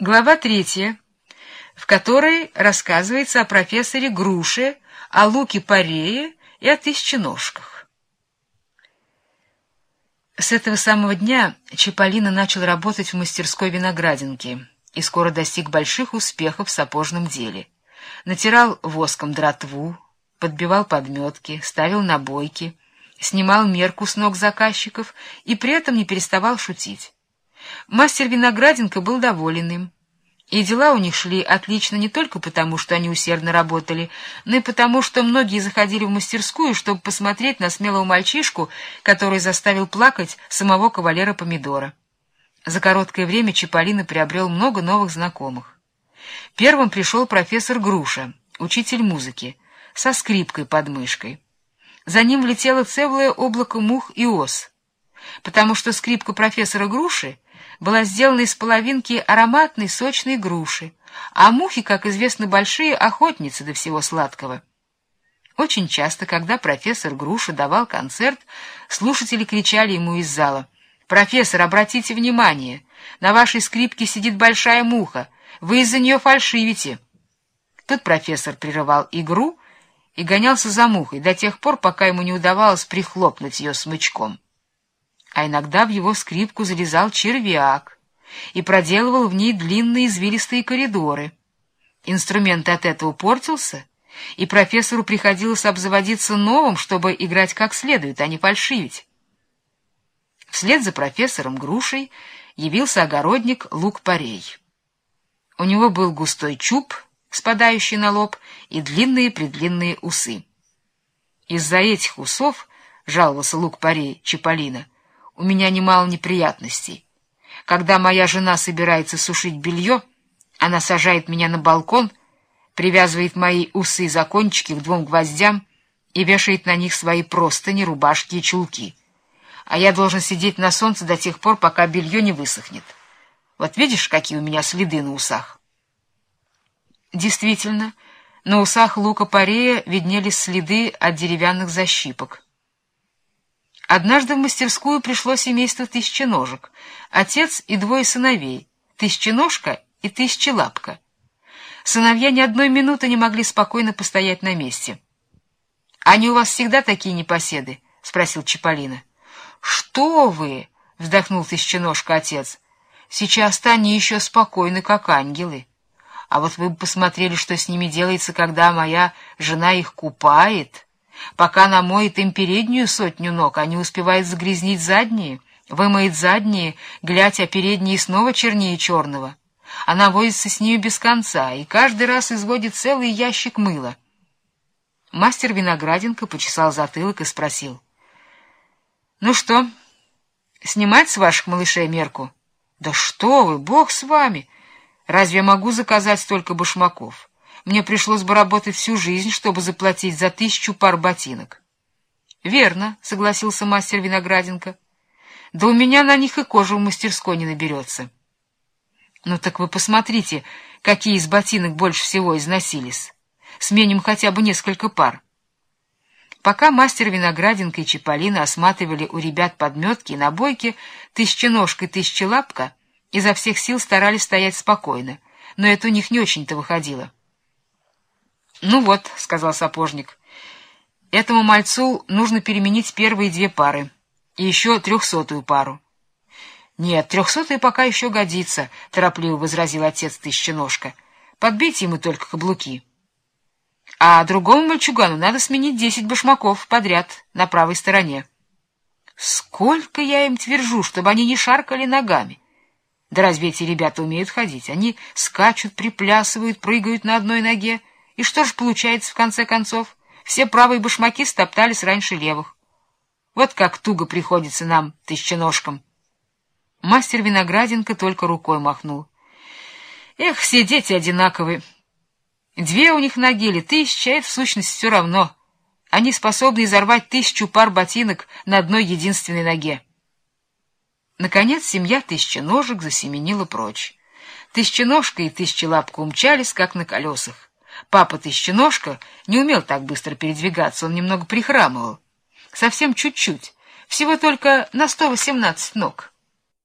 Глава третья, в которой рассказывается о профессоре Груше, о Луке Парее и о Тысяченожках. С этого самого дня Чаполина начал работать в мастерской виноградинки и скоро достиг больших успехов в сапожном деле. Натирал воском дратву, подбивал подметки, ставил набойки, снимал мерку с ног заказчиков и при этом не переставал шутить. Мастер Винограденко был доволен им. И дела у них шли отлично не только потому, что они усердно работали, но и потому, что многие заходили в мастерскую, чтобы посмотреть на смелого мальчишку, который заставил плакать самого кавалера Помидора. За короткое время Чаполина приобрел много новых знакомых. Первым пришел профессор Груша, учитель музыки, со скрипкой под мышкой. За ним влетело целое облако мух и ос, потому что скрипка профессора Груши была сделана из половинки ароматной сочной груши, а мухи, как известно, большие охотницы до всего сладкого. Очень часто, когда профессор Груша давал концерт, слушатели кричали ему из зала, «Профессор, обратите внимание, на вашей скрипке сидит большая муха, вы из-за нее фальшивите». Тут профессор прерывал игру и гонялся за мухой до тех пор, пока ему не удавалось прихлопнуть ее смычком а иногда в его скрипку залезал червяк и проделывал в ней длинные извилистые коридоры. Инструмент от этого портился, и профессору приходилось обзаводиться новым, чтобы играть как следует, а не фальшивить. Вслед за профессором Грушей явился огородник Лук-Парей. У него был густой чуб, спадающий на лоб, и длинные-предлинные усы. Из-за этих усов, жаловался Лук-Парей Чаполина, у меня немало неприятностей. Когда моя жена собирается сушить белье, она сажает меня на балкон, привязывает мои усы за кончики к двум гвоздям и вешает на них свои простыни, рубашки и чулки. А я должен сидеть на солнце до тех пор, пока белье не высохнет. Вот видишь, какие у меня следы на усах? Действительно, на усах лука Парея виднелись следы от деревянных защипок. Однажды в мастерскую пришло семейство тысяченожек, отец и двое сыновей, тысяченожка и тысячелапка. Сыновья ни одной минуты не могли спокойно постоять на месте. — Они у вас всегда такие непоседы? — спросил Чаполина. — Что вы? — вздохнул тысяченожка отец. — Сейчас-то они еще спокойны, как ангелы. А вот вы бы посмотрели, что с ними делается, когда моя жена их купает. Пока намоет им переднюю сотню ног, они успевают загрязнить задние, вымоет задние, глядь, а передние снова чернее черного. Она возится с ними без конца и каждый раз изводит целый ящик мыла. Мастер Винограденко почесал затылок и спросил. — Ну что, снимать с ваших малышей мерку? — Да что вы, бог с вами! Разве я могу заказать столько башмаков? — мне пришлось бы работать всю жизнь, чтобы заплатить за тысячу пар ботинок. — Верно, — согласился мастер Винограденко. — Да у меня на них и кожа в мастерской не наберется. — Ну так вы посмотрите, какие из ботинок больше всего износились. Сменим хотя бы несколько пар. Пока мастер Винограденко и Чиполлино осматривали у ребят подметки и набойки, тысяченожка и тысячелапка изо всех сил старались стоять спокойно, но это у них не очень-то выходило. «Ну вот», — сказал сапожник, — «этому мальцу нужно переменить первые две пары и еще трехсотую пару». «Нет, трехсотая пока еще годится», — торопливо возразил отец Тысяченожка. «Подбейте ему только каблуки». «А другому мальчугану надо сменить десять башмаков подряд на правой стороне». «Сколько я им твержу, чтобы они не шаркали ногами!» Да разве эти ребята умеют ходить? Они скачут, приплясывают, прыгают на одной ноге. И что же получается в конце концов? Все правые башмаки стоптались раньше левых. Вот как туго приходится нам, тысяченожкам. Мастер Винограденко только рукой махнул. Эх, все дети одинаковые. Две у них ноги или тысяча, это в сущности все равно. Они способны изорвать тысячу пар ботинок на одной единственной ноге. Наконец семья тысяченожек засеменила прочь. Тысяченожка и тысячелапка умчались, как на колесах. Папа Тысяченожка не умел так быстро передвигаться, он немного прихрамывал. Совсем чуть-чуть, всего только на сто восемнадцать ног.